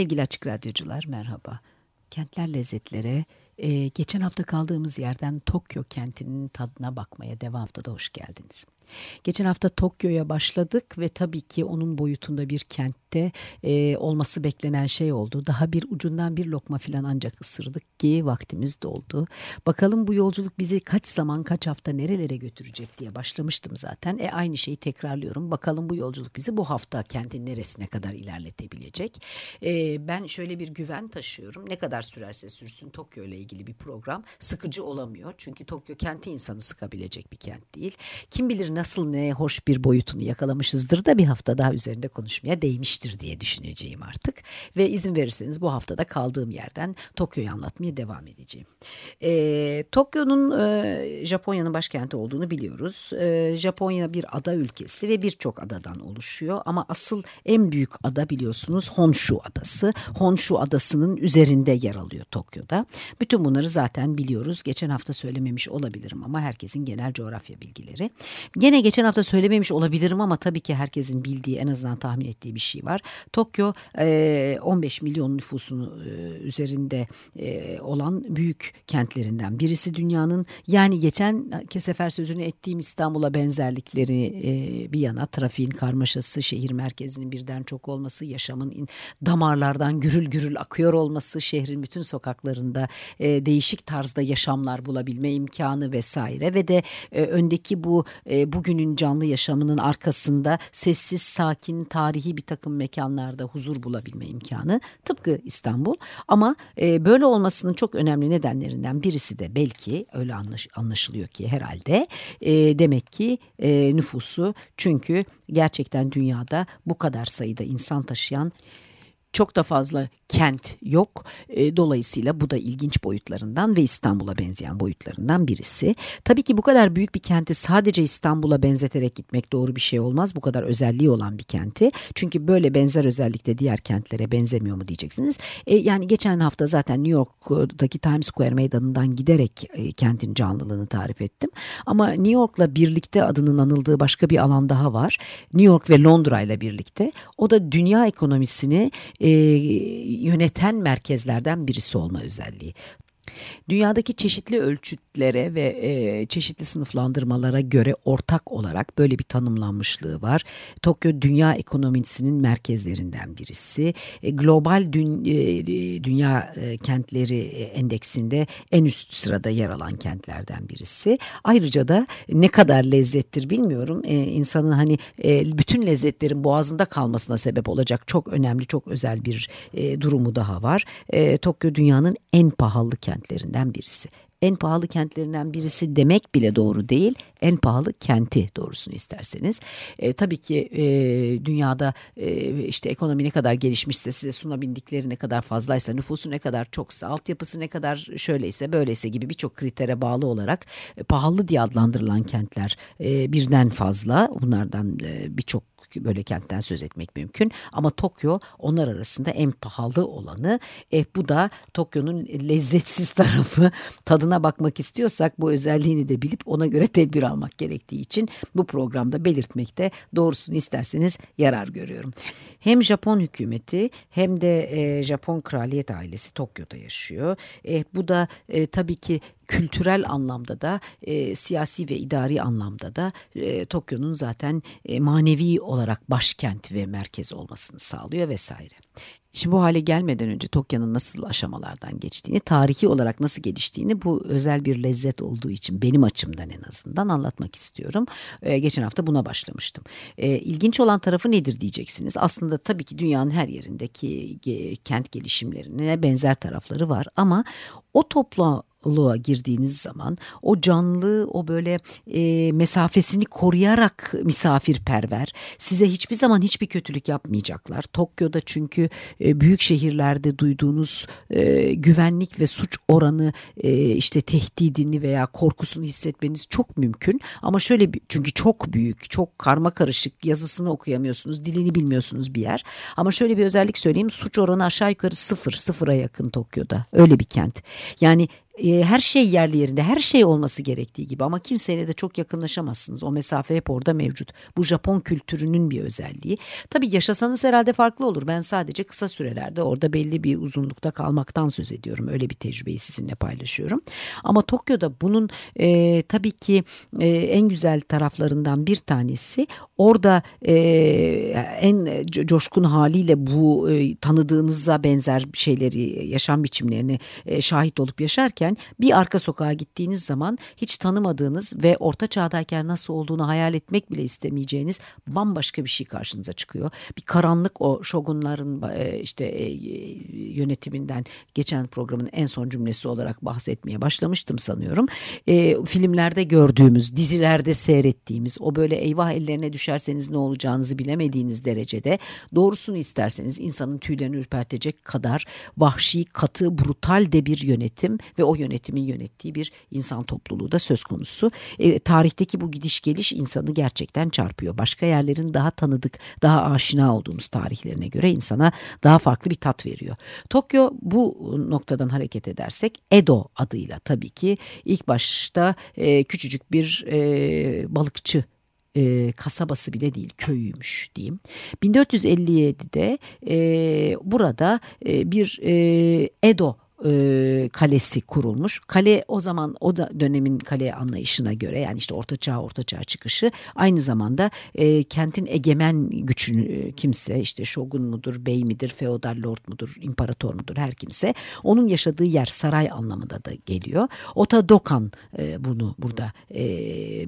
Sevgili Açık Radyocular merhaba. Kentler Lezzetlere e, geçen hafta kaldığımız yerden Tokyo kentinin tadına bakmaya devam haftada hoş geldiniz. Geçen hafta Tokyo'ya başladık ve tabii ki onun boyutunda bir kentte e, olması beklenen şey oldu. Daha bir ucundan bir lokma falan ancak ısırdık ki vaktimiz doldu. Bakalım bu yolculuk bizi kaç zaman kaç hafta nerelere götürecek diye başlamıştım zaten. E aynı şeyi tekrarlıyorum. Bakalım bu yolculuk bizi bu hafta kentin neresine kadar ilerletebilecek. E, ben şöyle bir güven taşıyorum. Ne kadar sürerse sürsün Tokyo ile ilgili bir program sıkıcı olamıyor. Çünkü Tokyo kenti insanı sıkabilecek bir kent değil. Kim bilir nasıl ne hoş bir boyutunu yakalamışızdır da bir hafta daha üzerinde konuşmaya değmiştir diye düşüneceğim artık. Ve izin verirseniz bu haftada kaldığım yerden Tokyo'yu anlatmaya devam edeceğim. E, Tokyo'nun e, Japonya'nın başkenti olduğunu biliyoruz. E, Japonya bir ada ülkesi ve birçok adadan oluşuyor. Ama asıl en büyük ada biliyorsunuz Honshu Adası. Honshu Adası'nın üzerinde yer alıyor Tokyo'da. Bütün bunları zaten biliyoruz. Geçen hafta söylememiş olabilirim ama herkesin genel coğrafya bilgileri. Gene geçen hafta söylememiş olabilirim ama tabii ki herkesin bildiği en azından tahmin ettiği bir şey var. Tokyo 15 milyon nüfusunu üzerinde olan büyük kentlerinden birisi dünyanın. Yani geçen sefer sözünü ettiğim İstanbul'a benzerlikleri bir yana trafiğin karmaşası, şehir merkezinin birden çok olması, yaşamın damarlardan gürül gürül akıyor olması, şehrin bütün sokaklarında değişik tarzda yaşamlar bulabilme imkanı vesaire ve de öndeki bu bugün günün canlı yaşamının arkasında sessiz, sakin, tarihi bir takım mekanlarda huzur bulabilme imkanı tıpkı İstanbul. Ama e, böyle olmasının çok önemli nedenlerinden birisi de belki öyle anlaş, anlaşılıyor ki herhalde e, demek ki e, nüfusu çünkü gerçekten dünyada bu kadar sayıda insan taşıyan çok da fazla kent yok. E, dolayısıyla bu da ilginç boyutlarından ve İstanbul'a benzeyen boyutlarından birisi. Tabii ki bu kadar büyük bir kenti sadece İstanbul'a benzeterek gitmek doğru bir şey olmaz. Bu kadar özelliği olan bir kenti. Çünkü böyle benzer özellikte diğer kentlere benzemiyor mu diyeceksiniz. E, yani geçen hafta zaten New York'taki Times Square meydanından giderek e, kentin canlılığını tarif ettim. Ama New York'la birlikte adının anıldığı başka bir alan daha var. New York ve Londra ile birlikte. O da dünya ekonomisini yöneten merkezlerden birisi olma özelliği. Dünyadaki çeşitli ölçütlere ve e, çeşitli sınıflandırmalara göre ortak olarak böyle bir tanımlanmışlığı var. Tokyo dünya ekonomisinin merkezlerinden birisi. E, global dün, e, dünya e, kentleri endeksinde en üst sırada yer alan kentlerden birisi. Ayrıca da ne kadar lezzettir bilmiyorum. E, insanın hani e, bütün lezzetlerin boğazında kalmasına sebep olacak çok önemli, çok özel bir e, durumu daha var. E, Tokyo dünyanın en pahalı kentlerinden birisi en pahalı kentlerinden birisi demek bile doğru değil. En pahalı kenti doğrusunu isterseniz. E, tabii ki e, dünyada e, işte ekonomi ne kadar gelişmişse size sunabildikleri ne kadar fazlaysa nüfusu ne kadar çoksa altyapısı ne kadar şöyleyse böyleyse gibi birçok kritere bağlı olarak e, pahalı diye adlandırılan kentler e, birden fazla. Bunlardan e, birçok böyle kentten söz etmek mümkün. Ama Tokyo onlar arasında en pahalı olanı. E, bu da Tokyo'nun lezzetsiz tarafı. Tadına bakmak istiyorsak bu özelliğini de bilip ona göre tedbir almak gerektiği için bu programda belirtmekte doğrusunu isterseniz yarar görüyorum. Hem Japon hükümeti hem de e, Japon kraliyet ailesi Tokyo'da yaşıyor. E, bu da e, tabii ki kültürel anlamda da e, siyasi ve idari anlamda da e, Tokyo'nun zaten e, manevi olarak başkent ve merkez olmasını sağlıyor vesaire. Şimdi bu hale gelmeden önce Tokyo'nun nasıl aşamalardan geçtiğini, tarihi olarak nasıl geliştiğini bu özel bir lezzet olduğu için benim açımdan en azından anlatmak istiyorum. Ee, geçen hafta buna başlamıştım. Ee, ilginç olan tarafı nedir diyeceksiniz. Aslında tabii ki dünyanın her yerindeki kent gelişimlerine benzer tarafları var ama o topla Luğa girdiğiniz zaman o canlı o böyle e, mesafesini koruyarak misafirperver size hiçbir zaman hiçbir kötülük yapmayacaklar. Tokyo'da çünkü e, büyük şehirlerde duyduğunuz e, güvenlik ve suç oranı e, işte tehdidini veya korkusunu hissetmeniz çok mümkün. Ama şöyle çünkü çok büyük çok karma karışık yazısını okuyamıyorsunuz dilini bilmiyorsunuz bir yer. Ama şöyle bir özellik söyleyeyim suç oranı aşağı yukarı sıfır sıfıra yakın Tokyo'da öyle bir kent. Yani e, her şey yerli yerinde, her şey olması gerektiği gibi ama kimseyle de çok yakınlaşamazsınız. O mesafe hep orada mevcut. Bu Japon kültürünün bir özelliği. Tabii yaşasanız herhalde farklı olur. Ben sadece kısa sürelerde orada belli bir uzunlukta kalmaktan söz ediyorum. Öyle bir tecrübeyi sizinle paylaşıyorum. Ama Tokyo'da bunun e, tabii ki e, en güzel taraflarından bir tanesi orada e, en coşkun haliyle bu e, tanıdığınıza benzer şeyleri, yaşam biçimlerini e, şahit olup yaşarken giderken bir arka sokağa gittiğiniz zaman hiç tanımadığınız ve orta çağdayken nasıl olduğunu hayal etmek bile istemeyeceğiniz bambaşka bir şey karşınıza çıkıyor. Bir karanlık o şogunların e, işte e, yönetiminden geçen programın en son cümlesi olarak bahsetmeye başlamıştım sanıyorum. E, filmlerde gördüğümüz, dizilerde seyrettiğimiz o böyle eyvah ellerine düşerseniz ne olacağınızı bilemediğiniz derecede doğrusunu isterseniz insanın tüylerini ürpertecek kadar vahşi, katı, brutal de bir yönetim ve o yönetimin yönettiği bir insan topluluğu da söz konusu. E, tarihteki bu gidiş geliş insanı gerçekten çarpıyor. Başka yerlerin daha tanıdık, daha aşina olduğumuz tarihlerine göre insana daha farklı bir tat veriyor. Tokyo bu noktadan hareket edersek Edo adıyla tabii ki ilk başta e, küçücük bir e, balıkçı e, kasabası bile değil köyüymüş diyeyim. 1457'de e, burada e, bir e, Edo e, kalesi kurulmuş. Kale o zaman o da dönemin kale anlayışına göre yani işte orta çağ orta çağ çıkışı aynı zamanda e, kentin egemen gücünü e, kimse işte şogun mudur, bey midir, feodal lord mudur, imparator mudur her kimse onun yaşadığı yer saray anlamında da geliyor. Ota Dokan e, bunu burada e,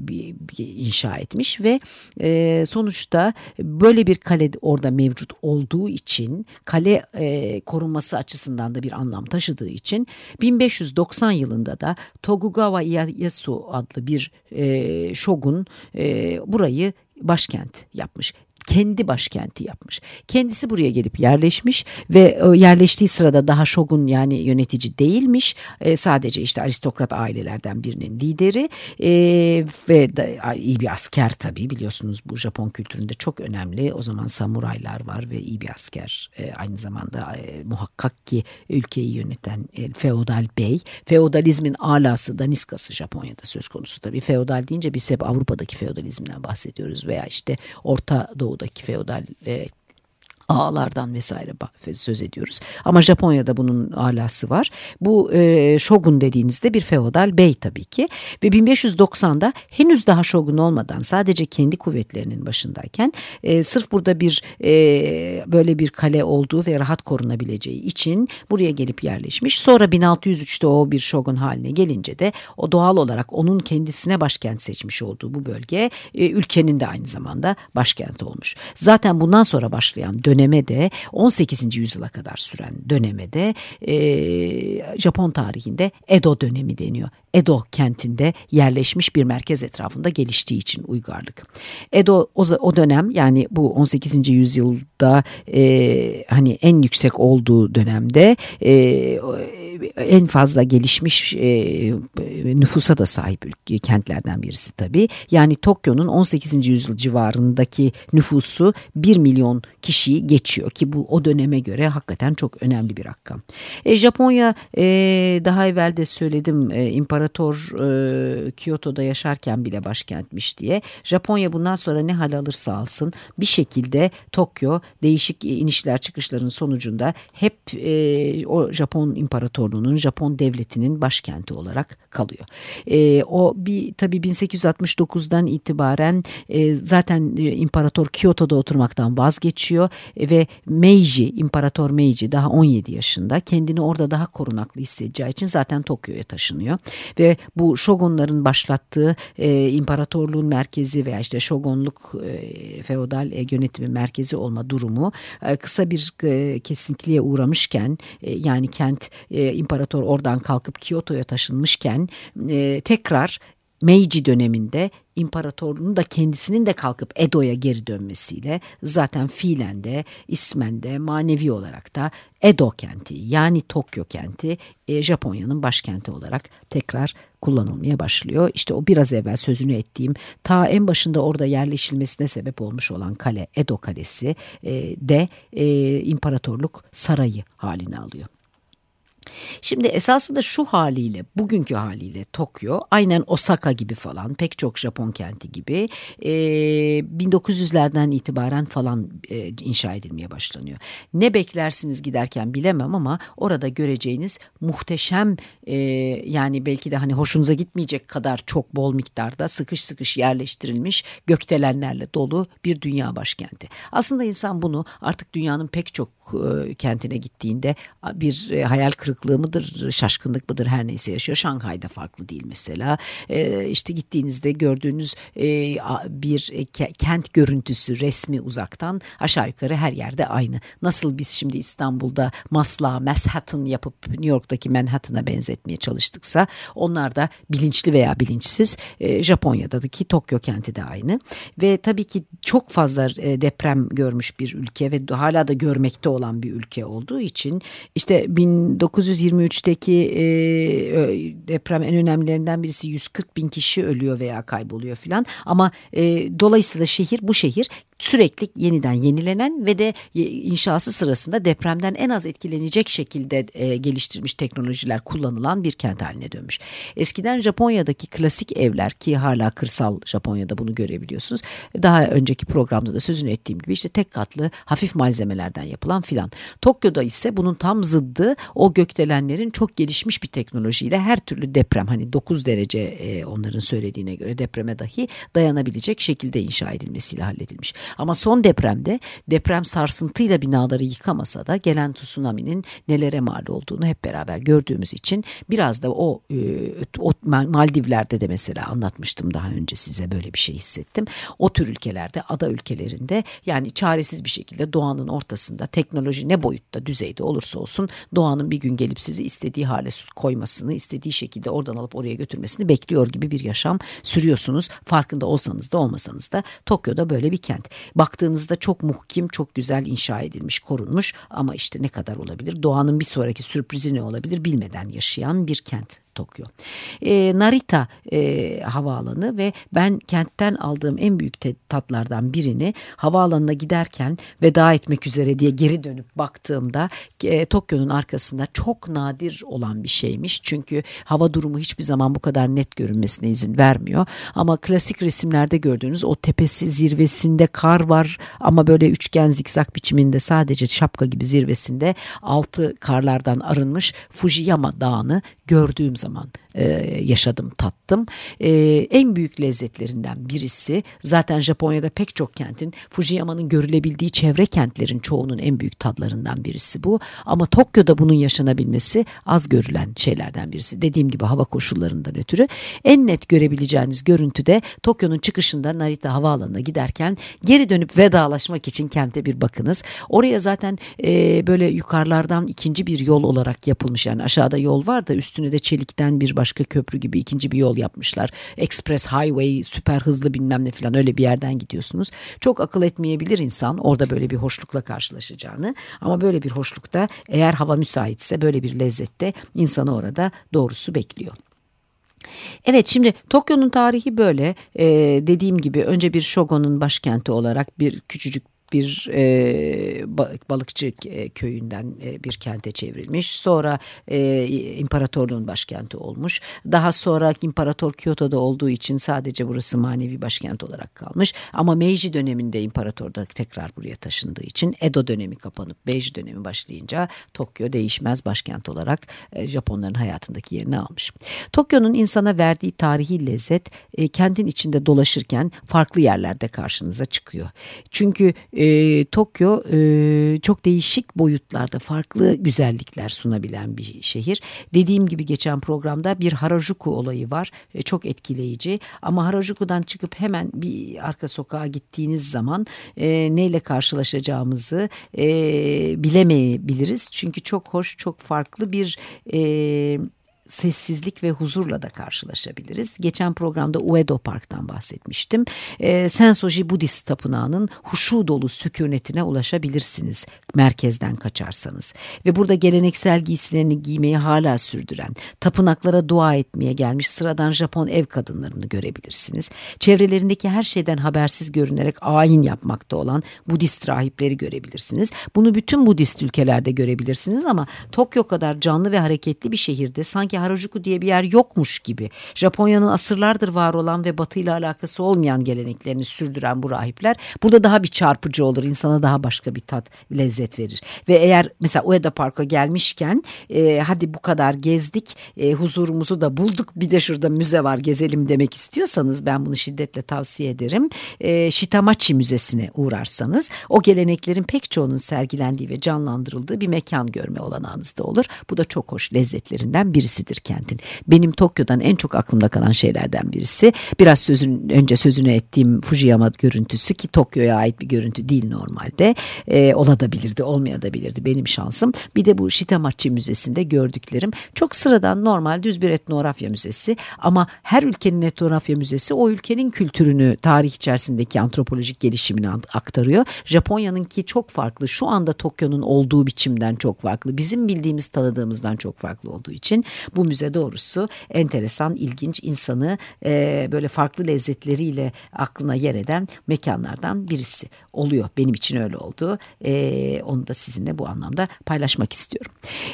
bir, bir inşa etmiş ve e, sonuçta böyle bir kale orada mevcut olduğu için kale e, korunması açısından da bir anlam taşıdı olmadığı için 1590 yılında da Tokugawa Ieyasu adlı bir e, şogun e, burayı başkent yapmış kendi başkenti yapmış. Kendisi buraya gelip yerleşmiş ve e, yerleştiği sırada daha şogun yani yönetici değilmiş. E, sadece işte aristokrat ailelerden birinin lideri e, ve iyi bir asker tabii biliyorsunuz bu Japon kültüründe çok önemli. O zaman samuraylar var ve iyi bir asker. Aynı zamanda muhakkak ki ülkeyi yöneten feodal bey. Feodalizmin alası daniskası Japonya'da söz konusu tabii. Feodal deyince biz hep Avrupa'daki feodalizmden bahsediyoruz veya işte Orta Doğu Doğu'daki feodal e, ağalardan vesaire söz ediyoruz. Ama Japonya'da bunun alası var. Bu e, shogun dediğinizde bir feodal bey tabii ki ve 1590'da henüz daha shogun olmadan sadece kendi kuvvetlerinin başındayken e, sırf burada bir e, böyle bir kale olduğu ve rahat korunabileceği için buraya gelip yerleşmiş. Sonra 1603'te o bir shogun haline gelince de o doğal olarak onun kendisine başkent seçmiş olduğu bu bölge e, ülkenin de aynı zamanda başkenti olmuş. Zaten bundan sonra başlayan dönem döneme de 18. yüzyıla kadar süren döneme de e, Japon tarihinde Edo dönemi deniyor. Edo kentinde yerleşmiş bir merkez etrafında geliştiği için uygarlık. Edo o, o dönem yani bu 18. yüzyılda e, hani en yüksek olduğu dönemde e, en fazla gelişmiş e, nüfusa da sahip kentlerden birisi tabii. Yani Tokyo'nun 18. yüzyıl civarındaki nüfusu 1 milyon kişiyi geçiyor ki bu o döneme göre hakikaten çok önemli bir rakam. E, Japonya e, daha evvel de söyledim e, İmparator e, Kyoto'da yaşarken bile başkentmiş diye. Japonya bundan sonra ne hal alırsa alsın bir şekilde Tokyo değişik inişler çıkışların sonucunda hep e, o Japon İmparatorluğu'nun Japon devletinin başkenti olarak kalıyor. E, o bir tabii 1869'dan itibaren e, zaten e, İmparator Kyoto'da oturmaktan vazgeçiyor e, ve Meiji, İmparator Meiji daha 17 yaşında kendini orada daha korunaklı hissedeceği için zaten Tokyo'ya taşınıyor. Ve bu şogunların başlattığı e, imparatorluğun merkezi veya işte şogunluk e, feodal e, yönetimi merkezi olma durumu e, kısa bir e, kesintiliğe uğramışken e, yani kent e, imparator oradan kalkıp Kyoto'ya taşınmışken e, tekrar Meiji döneminde imparatorluğun da kendisinin de kalkıp Edo'ya geri dönmesiyle zaten fiilen de ismen de manevi olarak da Edo kenti yani Tokyo kenti e, Japonya'nın başkenti olarak tekrar kullanılmaya başlıyor. İşte o biraz evvel sözünü ettiğim ta en başında orada yerleşilmesine sebep olmuş olan kale Edo Kalesi e, de e, imparatorluk sarayı halini alıyor. Şimdi esasında şu haliyle bugünkü haliyle Tokyo aynen Osaka gibi falan pek çok Japon kenti gibi e, 1900'lerden itibaren falan inşa edilmeye başlanıyor. Ne beklersiniz giderken bilemem ama orada göreceğiniz muhteşem yani belki de hani hoşunuza gitmeyecek kadar çok bol miktarda sıkış sıkış yerleştirilmiş gökdelenlerle dolu bir dünya başkenti. Aslında insan bunu artık dünyanın pek çok kentine gittiğinde bir e, hayal kırıklığı mıdır, şaşkınlık mıdır her neyse yaşıyor. Şanghay'da farklı değil mesela. E, işte gittiğinizde gördüğünüz bir kent görüntüsü resmi uzaktan aşağı yukarı her yerde aynı. Nasıl biz şimdi İstanbul'da Masla, Manhattan yapıp New York'taki Manhattan'a benzetmeye çalıştıksa onlar da bilinçli veya bilinçsiz Japonya'daki Tokyo kenti de aynı. Ve tabii ki çok fazla deprem görmüş bir ülke ve hala da görmekte olan bir ülke olduğu için işte 1923'teki e, deprem en önemlilerinden birisi 140 bin kişi ölüyor veya kayboluyor filan. Ama e, dolayısıyla şehir bu şehir sürekli yeniden yenilenen ve de inşası sırasında depremden en az etkilenecek şekilde e, geliştirilmiş teknolojiler kullanılan bir kent haline dönmüş. Eskiden Japonya'daki klasik evler ki hala kırsal Japonya'da bunu görebiliyorsunuz. Daha önceki programda da sözünü ettiğim gibi işte tek katlı hafif malzemelerden yapılan filan. Tokyo'da ise bunun tam zıddı o gökdelenlerin çok gelişmiş bir teknolojiyle her türlü deprem hani 9 derece e, onların söylediğine göre depreme dahi dayanabilecek şekilde inşa edilmesiyle halledilmiş. Ama son depremde deprem sarsıntıyla binaları yıkamasa da gelen tsunami'nin nelere mal olduğunu hep beraber gördüğümüz için biraz da o, e, o Maldivler'de de mesela anlatmıştım daha önce size böyle bir şey hissettim. O tür ülkelerde ada ülkelerinde yani çaresiz bir şekilde doğanın ortasında teknoloji ne boyutta düzeyde olursa olsun doğanın bir gün gelip sizi istediği hale koymasını istediği şekilde oradan alıp oraya götürmesini bekliyor gibi bir yaşam sürüyorsunuz. Farkında olsanız da olmasanız da Tokyo'da böyle bir kent. Baktığınızda çok muhkim, çok güzel inşa edilmiş, korunmuş ama işte ne kadar olabilir? Doğanın bir sonraki sürprizi ne olabilir bilmeden yaşayan bir kent Tokyo. E, Narita e, havaalanı ve ben kentten aldığım en büyük tatlardan birini havaalanına giderken veda etmek üzere diye geri dönüp baktığımda e, Tokyo'nun arkasında çok nadir olan bir şeymiş. Çünkü hava durumu hiçbir zaman bu kadar net görünmesine izin vermiyor. Ama klasik resimlerde gördüğünüz o tepesi zirvesinde kar var ama böyle üçgen zikzak biçiminde sadece şapka gibi zirvesinde altı karlardan arınmış Fujiyama Dağı'nı gördüğüm zaman e, yaşadım, tattım. E, en büyük lezzetlerinden birisi zaten Japonya'da pek çok kentin Fujiyama'nın görülebildiği çevre kentlerin çoğunun en büyük tadlarından birisi bu. Ama Tokyo'da bunun yaşanabilmesi az görülen şeylerden birisi. Dediğim gibi hava koşullarından ötürü en net görebileceğiniz görüntü de Tokyo'nun çıkışında Narita Havaalanı'na giderken geri dönüp vedalaşmak için kente bir bakınız. Oraya zaten e, böyle yukarılardan ikinci bir yol olarak yapılmış yani aşağıda yol var da üstüne de çelikten bir başka köprü gibi ikinci bir yol yapmışlar. Express Highway süper hızlı bilmem ne falan öyle bir yerden gidiyorsunuz. Çok akıl etmeyebilir insan orada böyle bir hoşlukla karşılaşacağını ama böyle bir hoşlukta eğer hava müsaitse böyle bir lezzette insanı orada doğrusu bekliyor. Evet şimdi Tokyo'nun tarihi böyle ee, dediğim gibi önce bir shogunun başkenti olarak bir küçücük bir e, balıkçı e, köyünden e, bir kente çevrilmiş. Sonra e, imparatorluğun başkenti olmuş. Daha sonra imparator Kyoto'da olduğu için sadece burası manevi başkent olarak kalmış. Ama Meiji döneminde imparator da tekrar buraya taşındığı için Edo dönemi kapanıp Meiji dönemi başlayınca Tokyo değişmez başkent olarak e, Japonların hayatındaki yerini almış. Tokyo'nun insana verdiği tarihi lezzet e, kentin içinde dolaşırken farklı yerlerde karşınıza çıkıyor. Çünkü e, e, Tokyo e, çok değişik boyutlarda farklı güzellikler sunabilen bir şehir. Dediğim gibi geçen programda bir Harajuku olayı var. E, çok etkileyici ama Harajuku'dan çıkıp hemen bir arka sokağa gittiğiniz zaman e, neyle karşılaşacağımızı e, bilemeyebiliriz. Çünkü çok hoş, çok farklı bir e, sessizlik ve huzurla da karşılaşabiliriz. Geçen programda Uedo Park'tan bahsetmiştim. E, Sensoji Budist Tapınağı'nın huşu dolu sükunetine ulaşabilirsiniz merkezden kaçarsanız. Ve burada geleneksel giysilerini giymeyi hala sürdüren, tapınaklara dua etmeye gelmiş sıradan Japon ev kadınlarını görebilirsiniz. Çevrelerindeki her şeyden habersiz görünerek ayin yapmakta olan Budist rahipleri görebilirsiniz. Bunu bütün Budist ülkelerde görebilirsiniz ama Tokyo kadar canlı ve hareketli bir şehirde sanki Harajuku diye bir yer yokmuş gibi. Japonya'nın asırlardır var olan ve batıyla alakası olmayan geleneklerini sürdüren bu rahipler burada daha bir çarpıcı olur. insana daha başka bir tat, lezzet verir. Ve eğer mesela Ueda Park'a gelmişken e, hadi bu kadar gezdik, e, huzurumuzu da bulduk. Bir de şurada müze var gezelim demek istiyorsanız ben bunu şiddetle tavsiye ederim. E, Shitamachi Müzesi'ne uğrarsanız o geleneklerin pek çoğunun sergilendiği ve canlandırıldığı bir mekan görme olanağınız da olur. Bu da çok hoş lezzetlerinden birisidir merkezidir kentin. Benim Tokyo'dan en çok aklımda kalan şeylerden birisi. Biraz sözün önce sözünü ettiğim Fujiyama görüntüsü ki Tokyo'ya ait bir görüntü değil normalde. E, olabilirdi, olmayabilirdi benim şansım. Bir de bu Shitamachi Müzesi'nde gördüklerim çok sıradan normal düz bir etnografya müzesi ama her ülkenin etnografya müzesi o ülkenin kültürünü, tarih içerisindeki antropolojik gelişimini aktarıyor. Japonya'nınki çok farklı. Şu anda Tokyo'nun olduğu biçimden çok farklı. Bizim bildiğimiz, tanıdığımızdan çok farklı olduğu için bu müze doğrusu enteresan, ilginç insanı e, böyle farklı lezzetleriyle aklına yer eden mekanlardan birisi oluyor. Benim için öyle oldu. E, onu da sizinle bu anlamda paylaşmak istiyorum.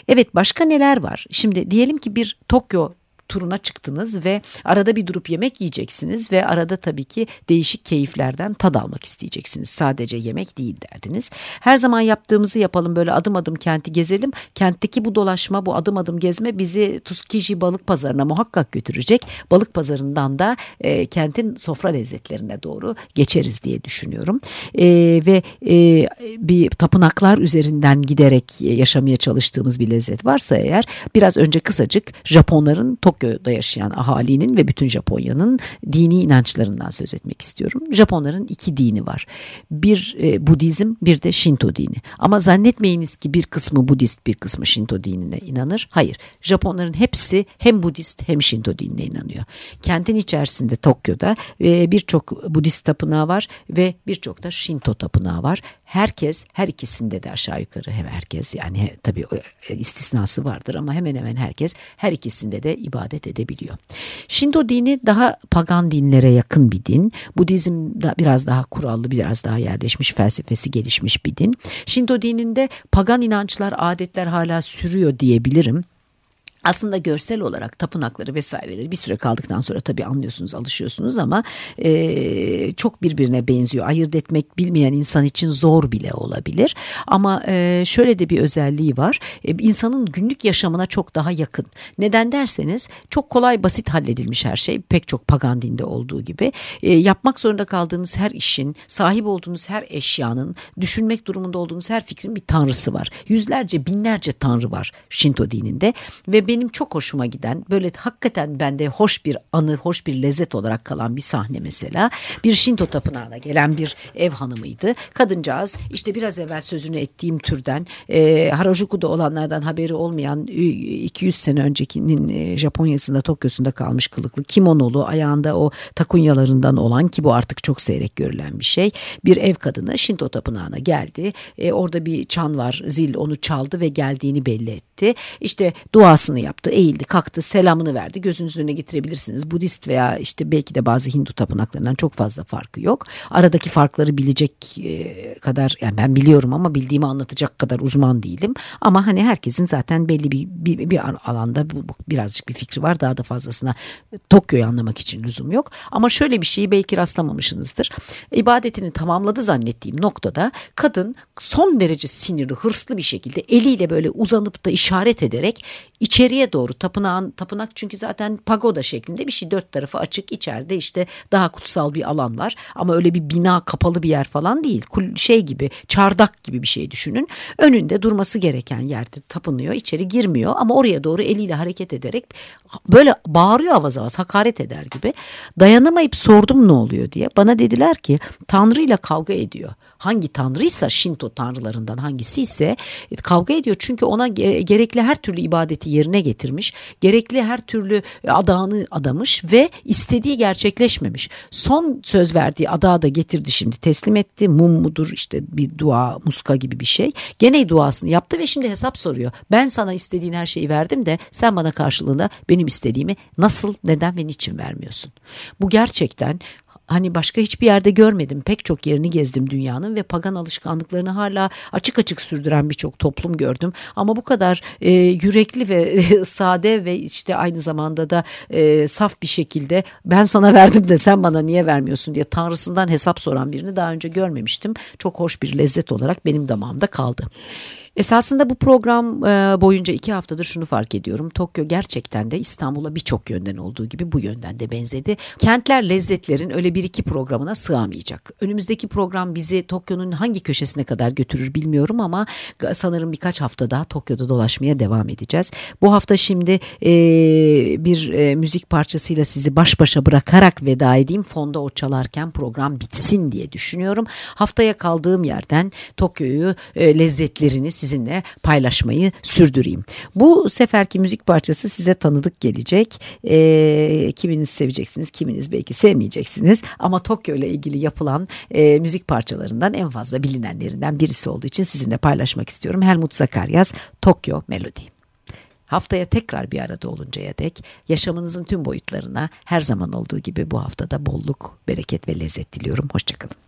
Evet başka neler var? Şimdi diyelim ki bir Tokyo turuna çıktınız ve arada bir durup yemek yiyeceksiniz ve arada tabii ki değişik keyiflerden tad almak isteyeceksiniz. Sadece yemek değil derdiniz. Her zaman yaptığımızı yapalım böyle adım adım kenti gezelim. Kentteki bu dolaşma bu adım adım gezme bizi Tsukiji balık pazarına muhakkak götürecek. Balık pazarından da e, kentin sofra lezzetlerine doğru geçeriz diye düşünüyorum. E, ve e, bir tapınaklar üzerinden giderek yaşamaya çalıştığımız bir lezzet varsa eğer biraz önce kısacık Japonların Tok Tokyo'da yaşayan ahalinin ve bütün Japonya'nın dini inançlarından söz etmek istiyorum. Japonların iki dini var. Bir e, Budizm bir de Shinto dini. Ama zannetmeyiniz ki bir kısmı Budist bir kısmı Shinto dinine inanır. Hayır. Japonların hepsi hem Budist hem Shinto dinine inanıyor. Kentin içerisinde Tokyo'da e, birçok Budist tapınağı var ve birçok da Shinto tapınağı var. Herkes her ikisinde de aşağı yukarı hem herkes yani tabii e, istisnası vardır ama hemen hemen herkes her ikisinde de ibadet ibadet edebiliyor. Shinto dini daha pagan dinlere yakın bir din. Budizm da biraz daha kurallı, biraz daha yerleşmiş, felsefesi gelişmiş bir din. Shinto dininde pagan inançlar, adetler hala sürüyor diyebilirim aslında görsel olarak tapınakları vesaireleri bir süre kaldıktan sonra tabii anlıyorsunuz alışıyorsunuz ama e, çok birbirine benziyor. Ayırt etmek bilmeyen insan için zor bile olabilir ama e, şöyle de bir özelliği var e, insanın günlük yaşamına çok daha yakın. Neden derseniz çok kolay basit halledilmiş her şey pek çok pagan dinde olduğu gibi e, yapmak zorunda kaldığınız her işin sahip olduğunuz her eşyanın düşünmek durumunda olduğunuz her fikrin bir tanrısı var. Yüzlerce binlerce tanrı var Shinto dininde ve benim çok hoşuma giden böyle hakikaten bende hoş bir anı, hoş bir lezzet olarak kalan bir sahne mesela. Bir Shinto tapınağına gelen bir ev hanımıydı. Kadıncağız işte biraz evvel sözünü ettiğim türden e, Harajuku'da olanlardan haberi olmayan 200 sene öncekinin e, Japonya'sında Tokyo'sunda kalmış kılıklı kimonolu ayağında o takunyalarından olan ki bu artık çok seyrek görülen bir şey. Bir ev kadını Shinto tapınağına geldi. E, orada bir çan var zil onu çaldı ve geldiğini belli etti. İşte duasını duasını yaptı, eğildi, kalktı, selamını verdi. Gözünüzün önüne getirebilirsiniz. Budist veya işte belki de bazı Hindu tapınaklarından çok fazla farkı yok. Aradaki farkları bilecek e, kadar yani ben biliyorum ama bildiğimi anlatacak kadar uzman değilim. Ama hani herkesin zaten belli bir, bir, bir alanda bu, bu, birazcık bir fikri var. Daha da fazlasına Tokyo'yu anlamak için lüzum yok. Ama şöyle bir şeyi belki rastlamamışsınızdır. İbadetini tamamladı zannettiğim noktada kadın son derece sinirli, hırslı bir şekilde eliyle böyle uzanıp da işaret ederek içeri içeriye doğru tapınağın tapınak çünkü zaten pagoda şeklinde bir şey. Dört tarafı açık içeride işte daha kutsal bir alan var. Ama öyle bir bina kapalı bir yer falan değil. Şey gibi çardak gibi bir şey düşünün. Önünde durması gereken yerde tapınıyor içeri girmiyor. Ama oraya doğru eliyle hareket ederek böyle bağırıyor avaz avaz hakaret eder gibi. Dayanamayıp sordum ne oluyor diye. Bana dediler ki Tanrı ile kavga ediyor. Hangi tanrıysa Shinto tanrılarından hangisi ise e, kavga ediyor. Çünkü ona gerekli her türlü ibadeti yerine getirmiş. Gerekli her türlü adağını adamış ve istediği gerçekleşmemiş. Son söz verdiği adağı da getirdi şimdi teslim etti. Mum mudur işte bir dua muska gibi bir şey. Gene duasını yaptı ve şimdi hesap soruyor. Ben sana istediğin her şeyi verdim de sen bana karşılığında benim istediğimi nasıl, neden ve niçin vermiyorsun? Bu gerçekten hani başka hiçbir yerde görmedim. Pek çok yerini gezdim dünyanın ve pagan alışkanlıklarını hala açık açık sürdüren birçok toplum gördüm. Ama bu kadar e, yürekli ve sade ve işte aynı zamanda da e, saf bir şekilde ben sana verdim de sen bana niye vermiyorsun diye tanrısından hesap soran birini daha önce görmemiştim. Çok hoş bir lezzet olarak benim damağımda kaldı. Esasında bu program e, boyunca iki haftadır şunu fark ediyorum. Tokyo gerçekten de İstanbul'a birçok yönden olduğu gibi bu yönden de benzedi. Kentler lezzetlerin öyle bir iki programına sığamayacak. Önümüzdeki program bizi Tokyo'nun hangi köşesine kadar götürür bilmiyorum ama sanırım birkaç hafta daha Tokyo'da dolaşmaya devam edeceğiz. Bu hafta şimdi e, bir e, müzik parçasıyla sizi baş başa bırakarak veda edeyim. Fonda o çalarken program bitsin diye düşünüyorum. Haftaya kaldığım yerden Tokyo'yu lezzetlerini size sizinle paylaşmayı sürdüreyim. Bu seferki müzik parçası size tanıdık gelecek. E, kiminiz seveceksiniz, kiminiz belki sevmeyeceksiniz. Ama Tokyo ile ilgili yapılan e, müzik parçalarından en fazla bilinenlerinden birisi olduğu için sizinle paylaşmak istiyorum. Helmut Zakaryas, Tokyo Melody. Haftaya tekrar bir arada oluncaya dek yaşamınızın tüm boyutlarına her zaman olduğu gibi bu haftada bolluk, bereket ve lezzet diliyorum. Hoşçakalın.